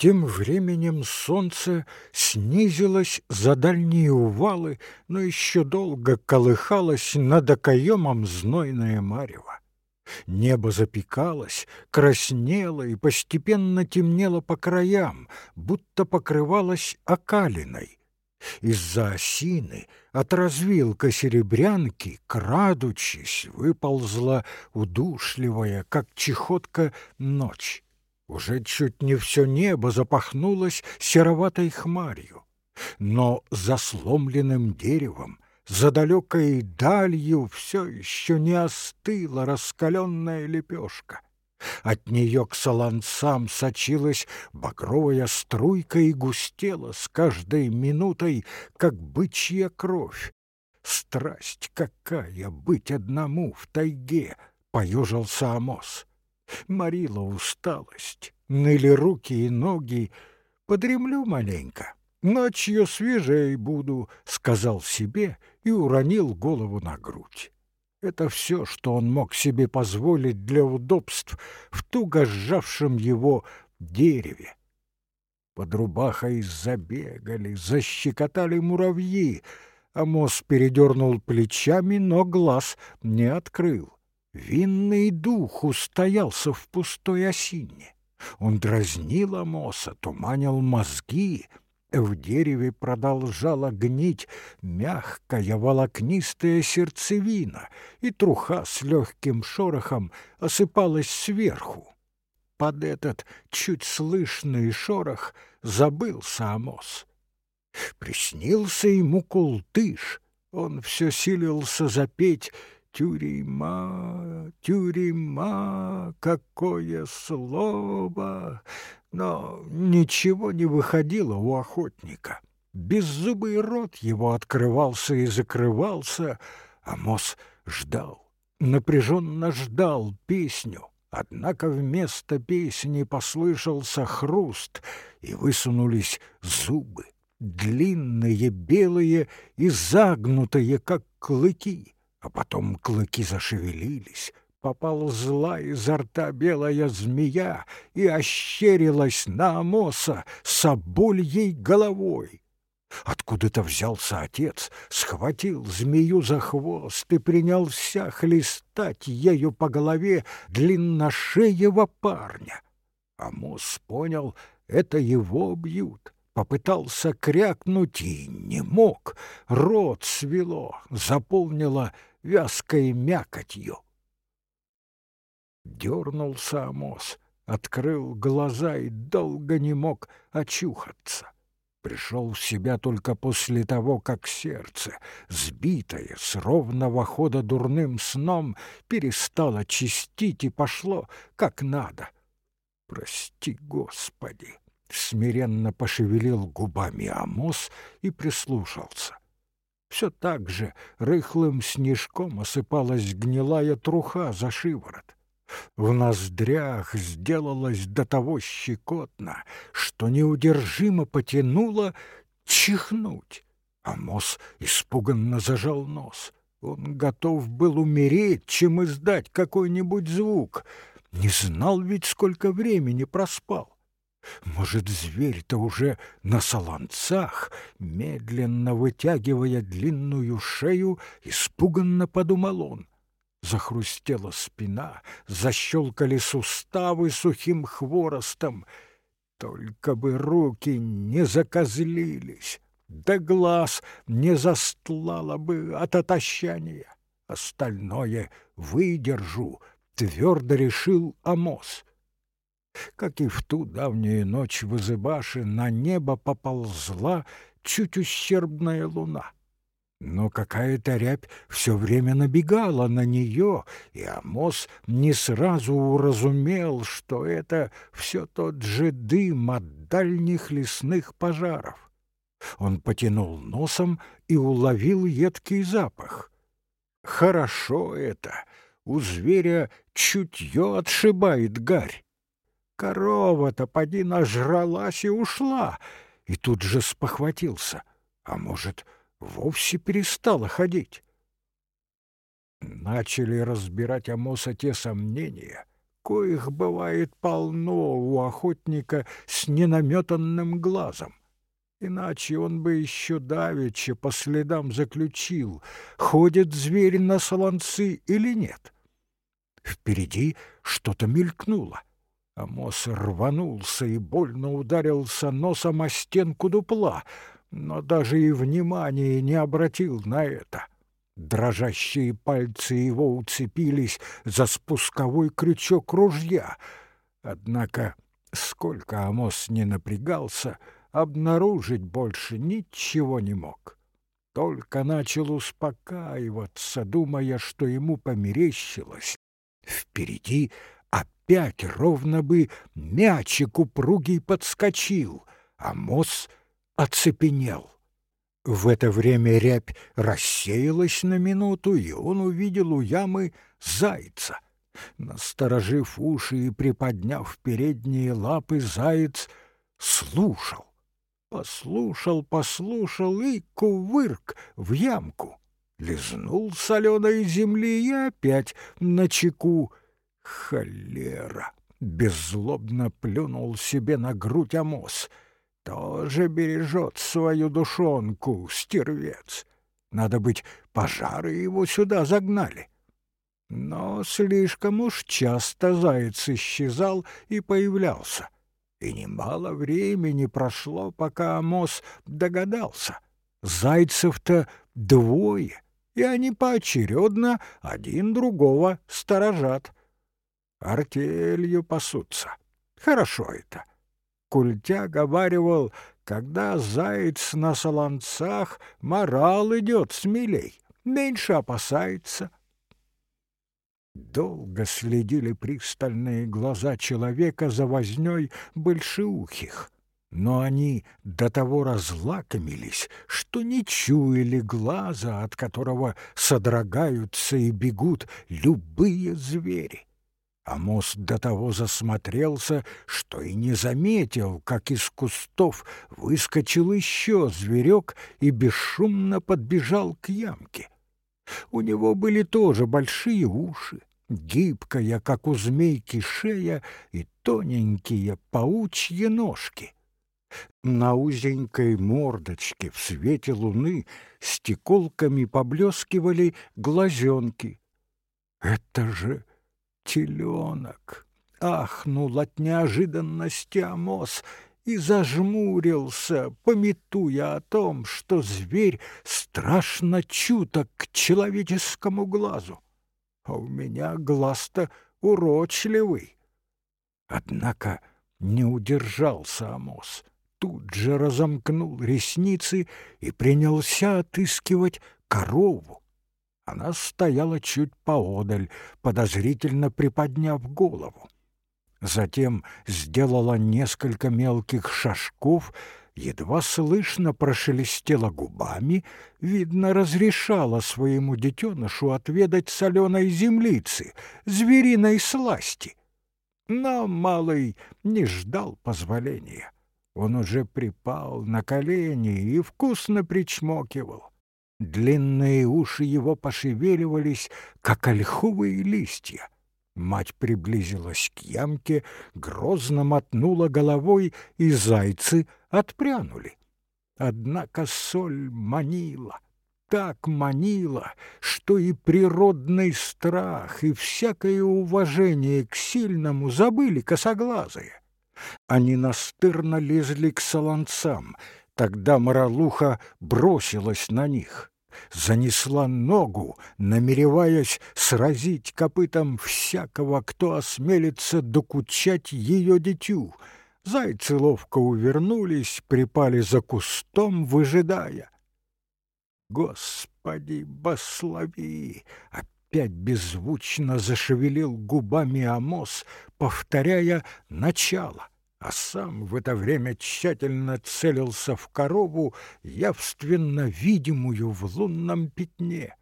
Тем временем солнце снизилось за дальние увалы, но еще долго колыхалось над окоемом знойное марево. Небо запекалось, краснело и постепенно темнело по краям, будто покрывалось окалиной. Из-за осины от развилка серебрянки, крадучись, выползла удушливая, как чехотка, ночь. Уже чуть не все небо запахнулось сероватой хмарью, но за сломленным деревом, за далекой далью все еще не остыла раскаленная лепешка. От нее к солонцам сочилась багровая струйка и густела с каждой минутой, как бычья кровь. Страсть какая быть одному в тайге, поежился Амос морила усталость, ныли руки и ноги. Подремлю маленько, ночью свежей буду, сказал себе и уронил голову на грудь. Это все, что он мог себе позволить для удобств в туго сжавшем его дереве. Под рубахой забегали, защекотали муравьи. Амос передернул плечами, но глаз не открыл. Винный дух устоялся в пустой осине. Он дразнил Амоса, туманил мозги. В дереве продолжала гнить мягкая волокнистая сердцевина, и труха с легким шорохом осыпалась сверху. Под этот чуть слышный шорох забылся Амос. Приснился ему култыш, он все силился запеть Тюрьма, тюрьма, какое слово! Но ничего не выходило у охотника. Беззубый рот его открывался и закрывался, а Мос ждал, напряженно ждал песню. Однако вместо песни послышался хруст, и высунулись зубы, длинные, белые и загнутые, как клыки. А потом клыки зашевелились, поползла изо рта белая змея и ощерилась на Амоса с обульей головой. Откуда-то взялся отец, схватил змею за хвост и принялся хлестать ею по голове длинношеего парня. Амос понял, это его бьют попытался крякнуть и не мог. Рот свело, заполнило вязкой мякотью. Дернулся Амос, открыл глаза и долго не мог очухаться. Пришел в себя только после того, как сердце, сбитое с ровного хода дурным сном, перестало чистить и пошло как надо. Прости, Господи! Смиренно пошевелил губами Амос и прислушался. Все так же рыхлым снежком осыпалась гнилая труха за шиворот. В ноздрях сделалось до того щекотно, что неудержимо потянуло чихнуть. Амос испуганно зажал нос. Он готов был умереть, чем издать какой-нибудь звук. Не знал ведь, сколько времени проспал. Может, зверь-то уже на солонцах, медленно вытягивая длинную шею, испуганно подумал он. Захрустела спина, защелкали суставы сухим хворостом. Только бы руки не закозлились, да глаз не застлало бы от отощания. Остальное выдержу, твердо решил Амос. Как и в ту давнюю ночь в Изыбаше на небо поползла чуть ущербная луна. Но какая-то рябь все время набегала на нее, и Амос не сразу уразумел, что это все тот же дым от дальних лесных пожаров. Он потянул носом и уловил едкий запах. Хорошо это, у зверя чутье отшибает гарь. Корова-то поди нажралась и ушла, и тут же спохватился, а может, вовсе перестала ходить. Начали разбирать Амоса те сомнения, коих бывает полно у охотника с ненаметанным глазом. Иначе он бы еще давеча по следам заключил, ходит зверь на солонцы или нет. Впереди что-то мелькнуло. Амос рванулся и больно ударился носом о стенку дупла, но даже и внимания не обратил на это. Дрожащие пальцы его уцепились за спусковой крючок ружья. Однако, сколько Амос не напрягался, обнаружить больше ничего не мог. Только начал успокаиваться, думая, что ему померещилось. Впереди опять ровно бы мячик упругий подскочил, а Мос оцепенел. В это время рябь рассеялась на минуту, и он увидел у ямы зайца. Насторожив уши и приподняв передние лапы, заяц слушал. Послушал, послушал и кувырк в ямку. Лизнул соленой земли и опять на чеку. Холера! Беззлобно плюнул себе на грудь Амос — тоже бережет свою душонку, стервец. Надо быть, пожары его сюда загнали. Но слишком уж часто заяц исчезал и появлялся. И немало времени прошло, пока Амос догадался. Зайцев-то двое, и они поочередно один другого сторожат. Артелью пасутся. Хорошо это. Культя говаривал, когда заяц на солонцах, морал идет смелей, меньше опасается. Долго следили пристальные глаза человека за вознёй большеухих, но они до того разлакомились, что не чуяли глаза, от которого содрогаются и бегут любые звери. Амос до того засмотрелся, что и не заметил, как из кустов выскочил еще зверек и бесшумно подбежал к ямке. У него были тоже большие уши, гибкая, как у змейки, шея и тоненькие паучьи ножки. На узенькой мордочке в свете луны стеколками поблескивали глазенки. «Это же теленок!» Ахнул от неожиданности Амос и зажмурился, пометуя о том, что зверь страшно чуток к человеческому глазу. А у меня глаз-то урочливый. Однако не удержался Амос. Тут же разомкнул ресницы и принялся отыскивать корову. Она стояла чуть поодаль, подозрительно приподняв голову. Затем сделала несколько мелких шажков, едва слышно прошелестела губами, видно, разрешала своему детенышу отведать соленой землицы, звериной сласти. Но малый не ждал позволения. Он уже припал на колени и вкусно причмокивал. Длинные уши его пошевеливались, как ольховые листья. Мать приблизилась к ямке, грозно мотнула головой, и зайцы отпрянули. Однако соль манила, так манила, что и природный страх, и всякое уважение к сильному забыли косоглазые. Они настырно лезли к солонцам, тогда Маралуха бросилась на них занесла ногу, намереваясь сразить копытом всякого, кто осмелится докучать ее дитю. Зайцы ловко увернулись, припали за кустом, выжидая. «Господи, благослови!» Опять беззвучно зашевелил губами Амос, повторяя начало а сам в это время тщательно целился в корову, явственно видимую в лунном пятне.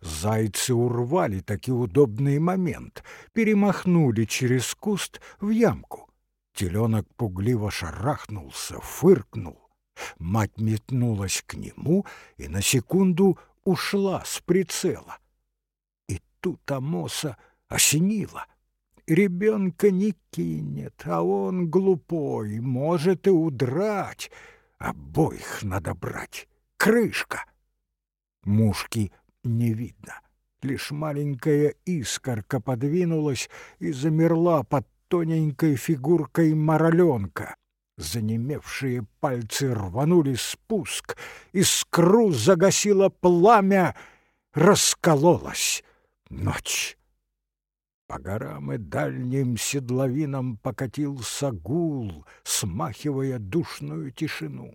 Зайцы урвали таки удобный момент, перемахнули через куст в ямку. Теленок пугливо шарахнулся, фыркнул. Мать метнулась к нему и на секунду ушла с прицела. И тут Амоса осенила. Ребенка не кинет, а он глупой, может и удрать. Обоих надо брать. Крышка. Мушки не видно. Лишь маленькая искорка подвинулась и замерла под тоненькой фигуркой мороленка. Занемевшие пальцы рванули спуск, искру загасило пламя, раскололась ночь. По горам и дальним седловинам покатился гул, смахивая душную тишину.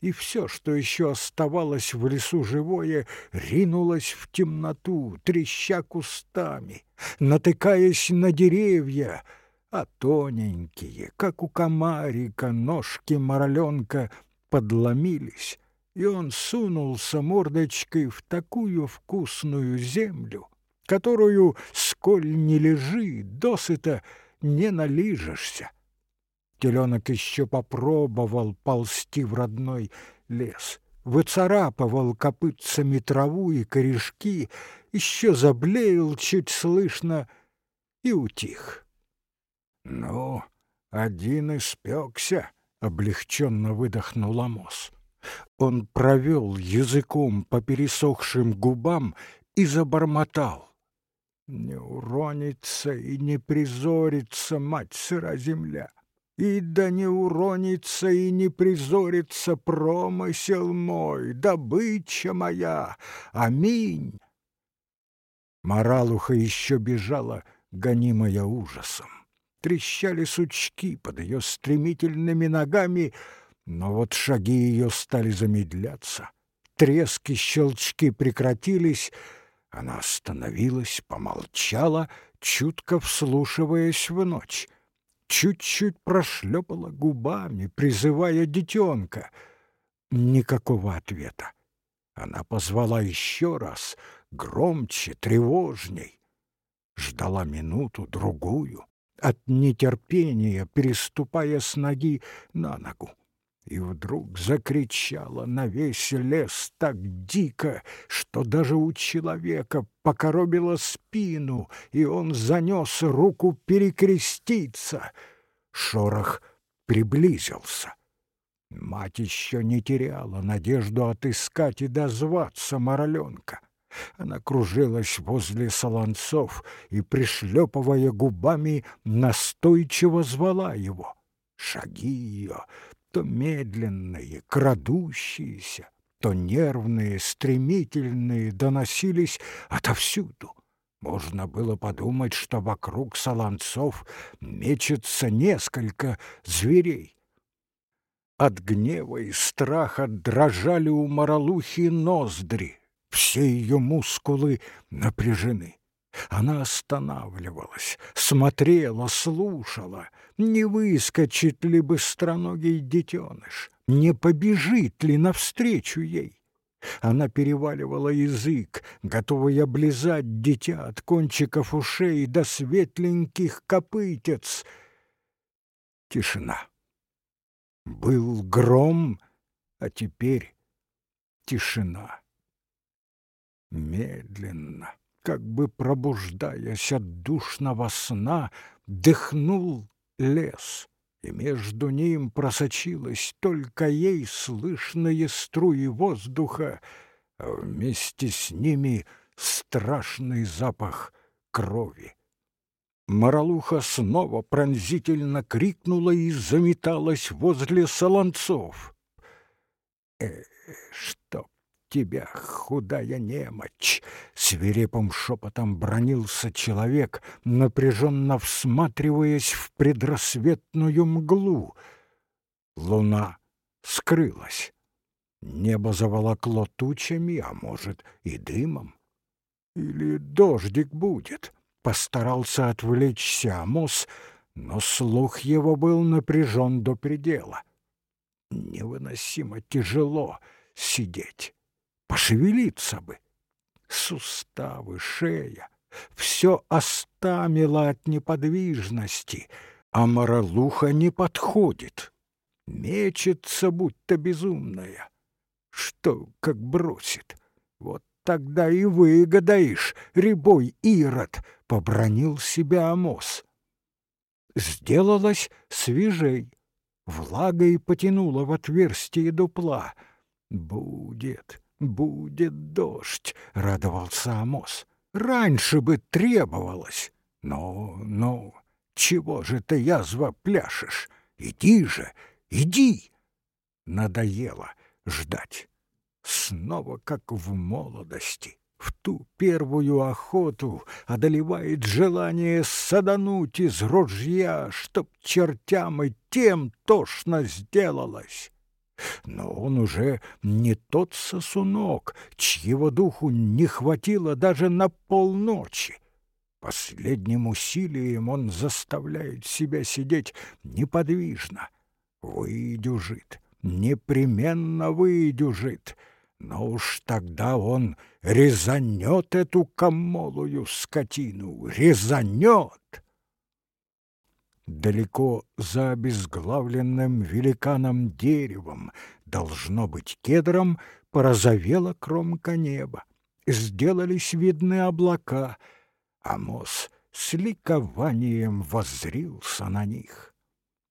И все, что еще оставалось в лесу живое, ринулось в темноту, треща кустами, натыкаясь на деревья, а тоненькие, как у комарика, ножки мороленка подломились, и он сунулся мордочкой в такую вкусную землю, которую, сколь не лежи, досыта не налижешься. Теленок еще попробовал ползти в родной лес, выцарапывал копытцами траву и корешки, еще заблеял чуть слышно и утих. «Ну, один испекся», — облегченно выдохнул Амос. Он провел языком по пересохшим губам и забормотал. Не уронится и не призорится, мать сыра земля, И да не уронится и не призорится промысел мой, добыча моя. Аминь. Моралуха еще бежала, гонимая ужасом. Трещали сучки под ее стремительными ногами, но вот шаги ее стали замедляться. Трески, щелчки прекратились — она остановилась, помолчала, чутко вслушиваясь в ночь. Чуть-чуть прошлепала губами, призывая детенка. Никакого ответа. Она позвала еще раз, громче, тревожней. Ждала минуту, другую, от нетерпения, переступая с ноги на ногу и вдруг закричала на весь лес так дико, что даже у человека покоробило спину, и он занес руку перекреститься. Шорох приблизился. Мать еще не теряла надежду отыскать и дозваться Мороленка. Она кружилась возле солонцов и, пришлепывая губами, настойчиво звала его. Шаги ее то медленные, крадущиеся, то нервные, стремительные доносились отовсюду. Можно было подумать, что вокруг солонцов мечется несколько зверей. От гнева и страха дрожали у Маралухи ноздри, все ее мускулы напряжены. Она останавливалась, смотрела, слушала, не выскочит ли быстроногий детеныш, не побежит ли навстречу ей. Она переваливала язык, готовая облизать дитя от кончиков ушей до светленьких копытец. Тишина. Был гром, а теперь тишина. Медленно как бы пробуждаясь от душного сна, дыхнул лес, и между ним просочилась только ей слышные струи воздуха, а вместе с ними страшный запах крови. Маралуха снова пронзительно крикнула и заметалась возле солонцов. «Э, что тебя, худая немочь!» Свирепым шепотом бронился человек, напряженно всматриваясь в предрассветную мглу. Луна скрылась. Небо заволокло тучами, а может и дымом. Или дождик будет. Постарался отвлечься Амос, но слух его был напряжен до предела. Невыносимо тяжело сидеть пошевелиться бы. Суставы, шея — все остамило от неподвижности, а моралуха не подходит. Мечется, будто безумная. Что, как бросит? Вот тогда и выгодаешь, рябой Ирод, — побронил себя Амос. Сделалось свежей. Влагой потянуло в отверстие дупла. «Будет, будет дождь», — радовался Амос. «Раньше бы требовалось. Ну, ну, чего же ты, язва, пляшешь? Иди же, иди!» Надоело ждать. Снова, как в молодости, в ту первую охоту одолевает желание садануть из ружья, чтоб чертям и тем тошно сделалось. Но он уже не тот сосунок, чьего духу не хватило даже на полночи. Последним усилием он заставляет себя сидеть неподвижно. Выдюжит, непременно выдюжит, но уж тогда он резанет эту комолую скотину, резанет. Далеко за обезглавленным великаном деревом, должно быть кедром, порозовела кромка неба. Сделались видны облака — Амос с ликованием воззрился на них.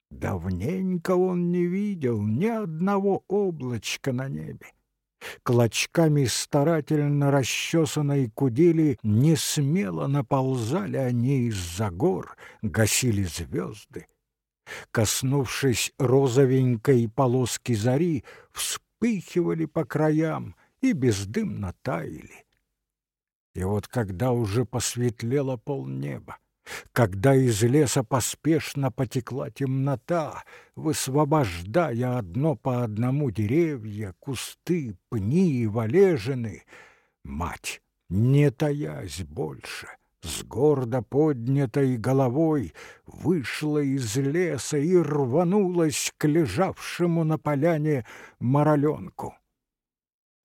Давненько он не видел ни одного облачка на небе. Клочками старательно расчесанной кудели не смело наползали они из-за гор, гасили звезды. Коснувшись розовенькой полоски зари, вспыхивали по краям и бездымно таяли. И вот когда уже посветлело полнеба, когда из леса поспешно потекла темнота, высвобождая одно по одному деревья, кусты, пни и валежины, мать, не таясь больше, с гордо поднятой головой вышла из леса и рванулась к лежавшему на поляне мороленку.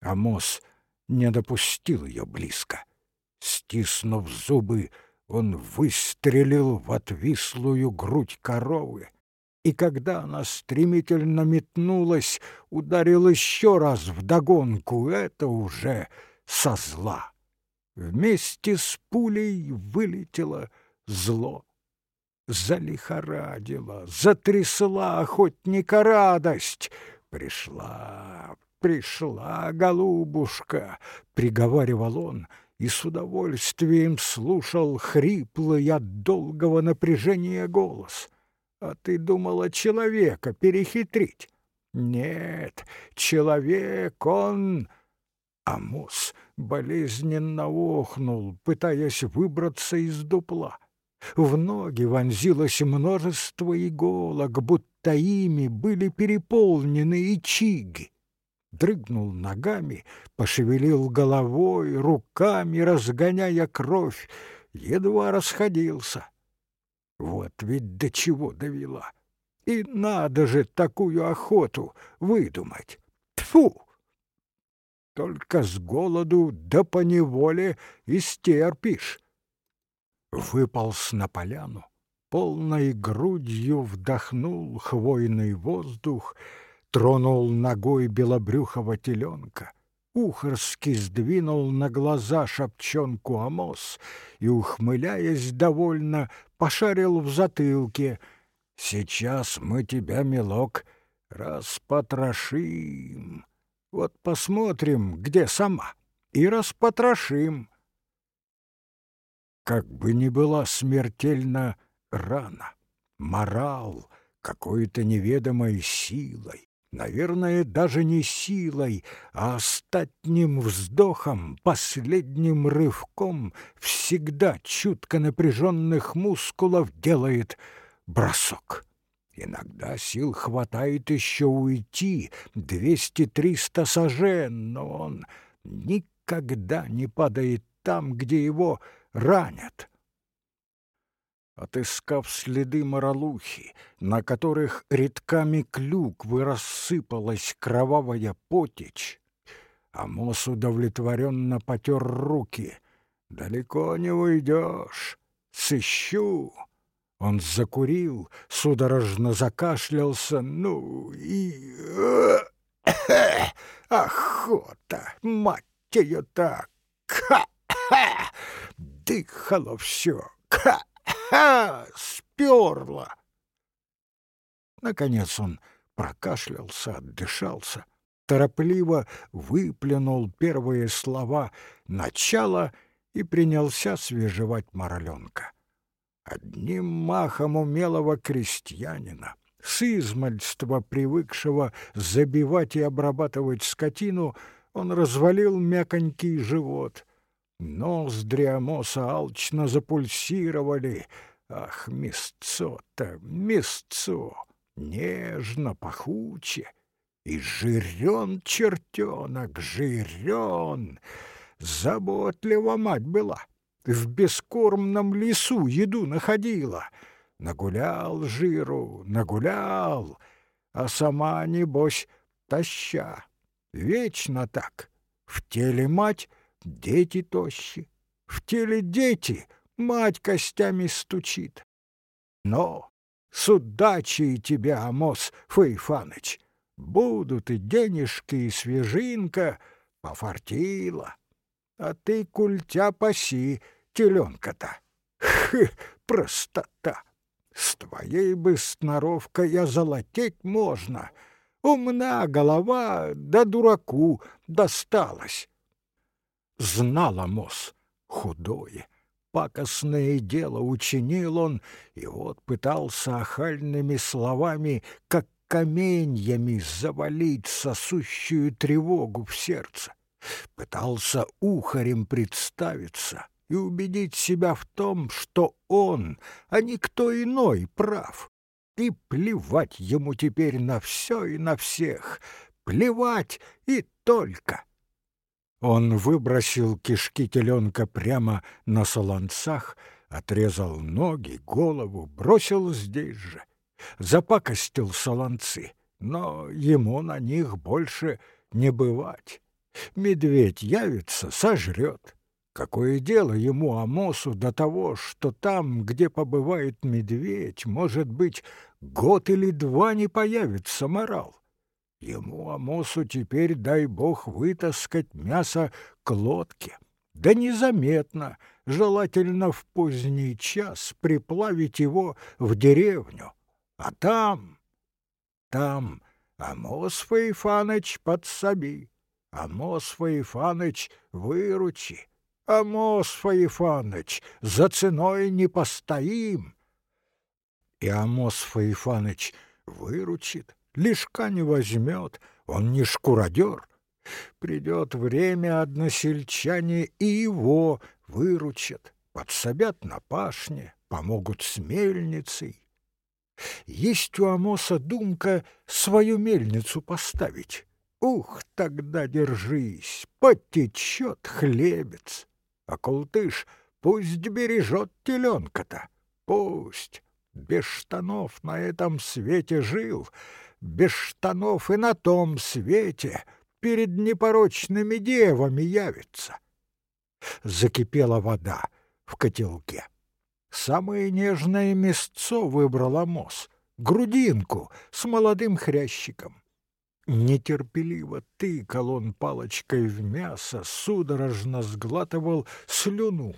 Амос не допустил ее близко. Стиснув зубы, он выстрелил в отвислую грудь коровы, и когда она стремительно метнулась, ударил еще раз вдогонку, это уже со зла. Вместе с пулей вылетело зло. Залихорадила, затрясла охотника радость. Пришла, пришла, голубушка, — приговаривал он, — и с удовольствием слушал хриплый от долгого напряжения голос. А ты думала человека перехитрить? Нет, человек он... Амос болезненно охнул, пытаясь выбраться из дупла. В ноги вонзилось множество иголок, будто ими были переполнены и дрыгнул ногами, пошевелил головой, руками, разгоняя кровь, едва расходился. Вот ведь до чего довела. И надо же такую охоту выдумать. Тфу! Только с голоду да поневоле истерпишь. Выполз на поляну, полной грудью вдохнул хвойный воздух — Тронул ногой белобрюхого теленка, Ухорски сдвинул на глаза шапчонку Амос И, ухмыляясь довольно, пошарил в затылке. «Сейчас мы тебя, милок, распотрошим. Вот посмотрим, где сама, и распотрошим». Как бы ни была смертельно рана, морал какой-то неведомой силой, наверное, даже не силой, а остатним вздохом, последним рывком всегда чутко напряженных мускулов делает бросок. Иногда сил хватает еще уйти двести-триста сажен, но он никогда не падает там, где его ранят отыскав следы моролухи, на которых редками клюквы рассыпалась кровавая потечь, Амос удовлетворенно потер руки. «Далеко не уйдешь, сыщу!» Он закурил, судорожно закашлялся, ну и... Охота! Мать ее так! Ха-ха! Дыхало все! Ха! Ха! Сперла!» Наконец он прокашлялся, отдышался, торопливо выплюнул первые слова начала и принялся свежевать мороленка. Одним махом умелого крестьянина, с измальства привыкшего забивать и обрабатывать скотину, он развалил мяконький живот. Ноздри Амоса алчно запульсировали. Ах, мясцо-то, мясцо! Нежно, пахуче! И жирен чертенок, жирен! Заботлива мать была, в бескормном лесу еду находила. Нагулял жиру, нагулял, а сама, небось, таща. Вечно так. В теле мать, дети тощи. В теле дети, мать костями стучит. Но с удачей тебя, Амос Фейфаныч, будут и денежки, и свежинка, пофартила. А ты культя паси, теленка-то. Хы, простота! С твоей бы сноровкой озолотеть можно. Умна голова, да дураку досталась. Знала Мос худое, пакостное дело учинил он, и вот пытался охальными словами, как каменьями, завалить сосущую тревогу в сердце. Пытался ухарем представиться, и убедить себя в том, что он, а не кто иной, прав. И плевать ему теперь на все и на всех, плевать и только. Он выбросил кишки теленка прямо на солонцах, отрезал ноги, голову, бросил здесь же. Запакостил солонцы, но ему на них больше не бывать. Медведь явится, сожрет. Какое дело ему, Амосу, до того, что там, где побывает медведь, может быть, год или два не появится морал? Ему, Амосу, теперь, дай бог, вытаскать мясо к лодке. Да незаметно, желательно в поздний час, приплавить его в деревню. А там, там Амос Фаифаныч подсоби, Амос Фаифаныч выручи. Амос Фаифаныч, за ценой не постоим. И Амос Фаифаныч выручит, лишка не возьмет, он не шкуродер. Придет время, односельчане и его выручат, подсобят на пашне, помогут с мельницей. Есть у Амоса думка свою мельницу поставить. Ух, тогда держись, потечет хлебец. А Култыш пусть бережет теленка-то, пусть. Без штанов на этом свете жил, без штанов и на том свете перед непорочными девами явится. Закипела вода в котелке. Самое нежное мясцо выбрала Мос, грудинку с молодым хрящиком. Нетерпеливо тыкал он палочкой в мясо, судорожно сглатывал слюну.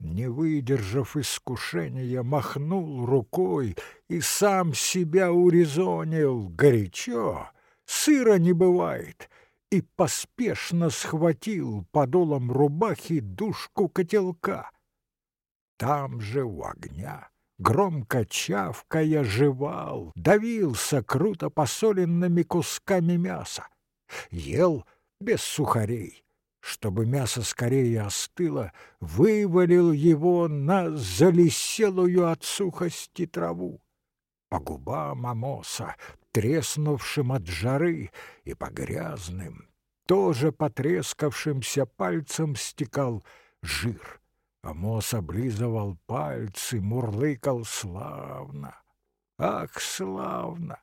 Не выдержав искушения, махнул рукой и сам себя урезонил. Горячо, сыра не бывает, и поспешно схватил подолом рубахи душку котелка. Там же у огня громко чавкая жевал, давился круто посоленными кусками мяса, ел без сухарей. Чтобы мясо скорее остыло, вывалил его на залиселую от сухости траву. По губам Амоса, треснувшим от жары, и по грязным, тоже потрескавшимся пальцем стекал жир. Амос облизывал пальцы, мурлыкал славно. Ах, славно!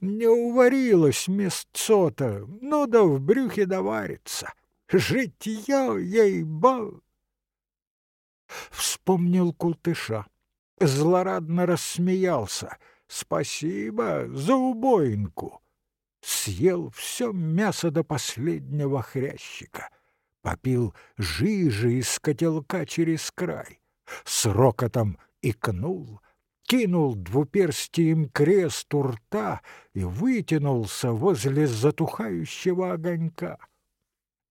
Не уварилось мясцо-то, ну да в брюхе доварится. Житье ей-бо! Вспомнил Култыша, злорадно рассмеялся. Спасибо за убоинку. Съел все мясо до последнего хрящика попил жижи из котелка через край, с рокотом икнул, кинул двуперстием крест у рта и вытянулся возле затухающего огонька.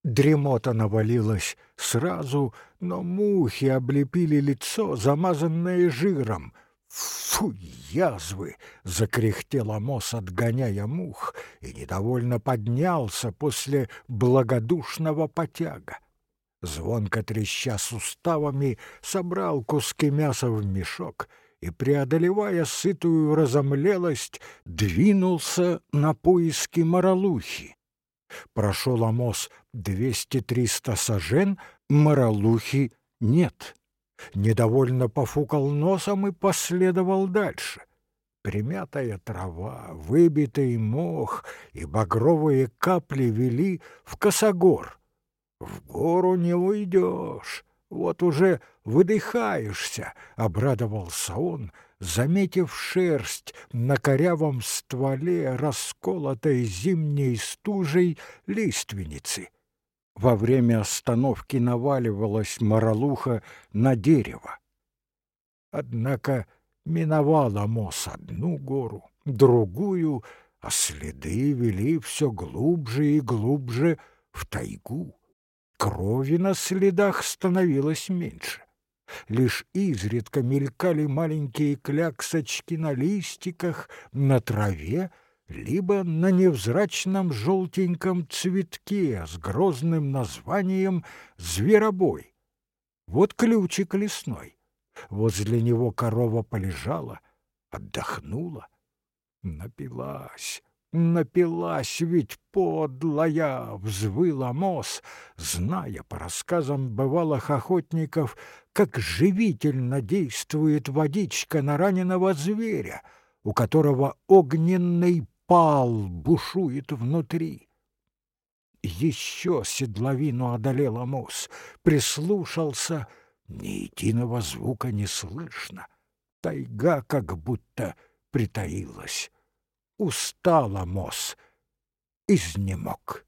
Дремота навалилась сразу, но мухи облепили лицо, замазанное жиром. «Фу, язвы!» — закряхтел Амос, отгоняя мух, и недовольно поднялся после благодушного потяга. Звонко треща суставами, собрал куски мяса в мешок и, преодолевая сытую разомлелость, двинулся на поиски моралухи. Прошел Амос двести-триста сажен, моралухи нет. Недовольно пофукал носом и последовал дальше. Примятая трава, выбитый мох и багровые капли вели в косогор. В гору не уйдешь, вот уже выдыхаешься, — обрадовался он, заметив шерсть на корявом стволе расколотой зимней стужей лиственницы. Во время остановки наваливалась моралуха на дерево. Однако миновала Мос одну гору, другую, а следы вели все глубже и глубже в тайгу. Крови на следах становилось меньше. Лишь изредка мелькали маленькие кляксочки на листиках, на траве, либо на невзрачном желтеньком цветке с грозным названием «Зверобой». Вот ключик лесной. Возле него корова полежала, отдохнула, напилась. Напилась ведь подлая, взвыл Амос, зная по рассказам бывалых охотников, как живительно действует водичка на раненого зверя, у которого огненный пал бушует внутри. Еще седловину одолел Амос, прислушался, ни единого звука не слышно. Тайга как будто притаилась устал Амос, изнемог.